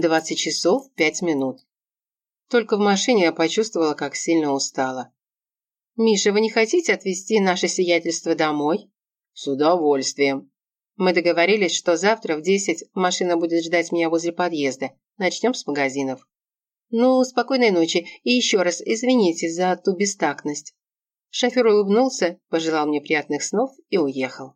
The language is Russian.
20 часов 5 минут. Только в машине я почувствовала, как сильно устала. «Миша, вы не хотите отвезти наше сиятельство домой?» «С удовольствием». Мы договорились, что завтра в 10 машина будет ждать меня возле подъезда. Начнем с магазинов. Ну, спокойной ночи и еще раз извините за ту бестактность. Шофер улыбнулся, пожелал мне приятных снов и уехал.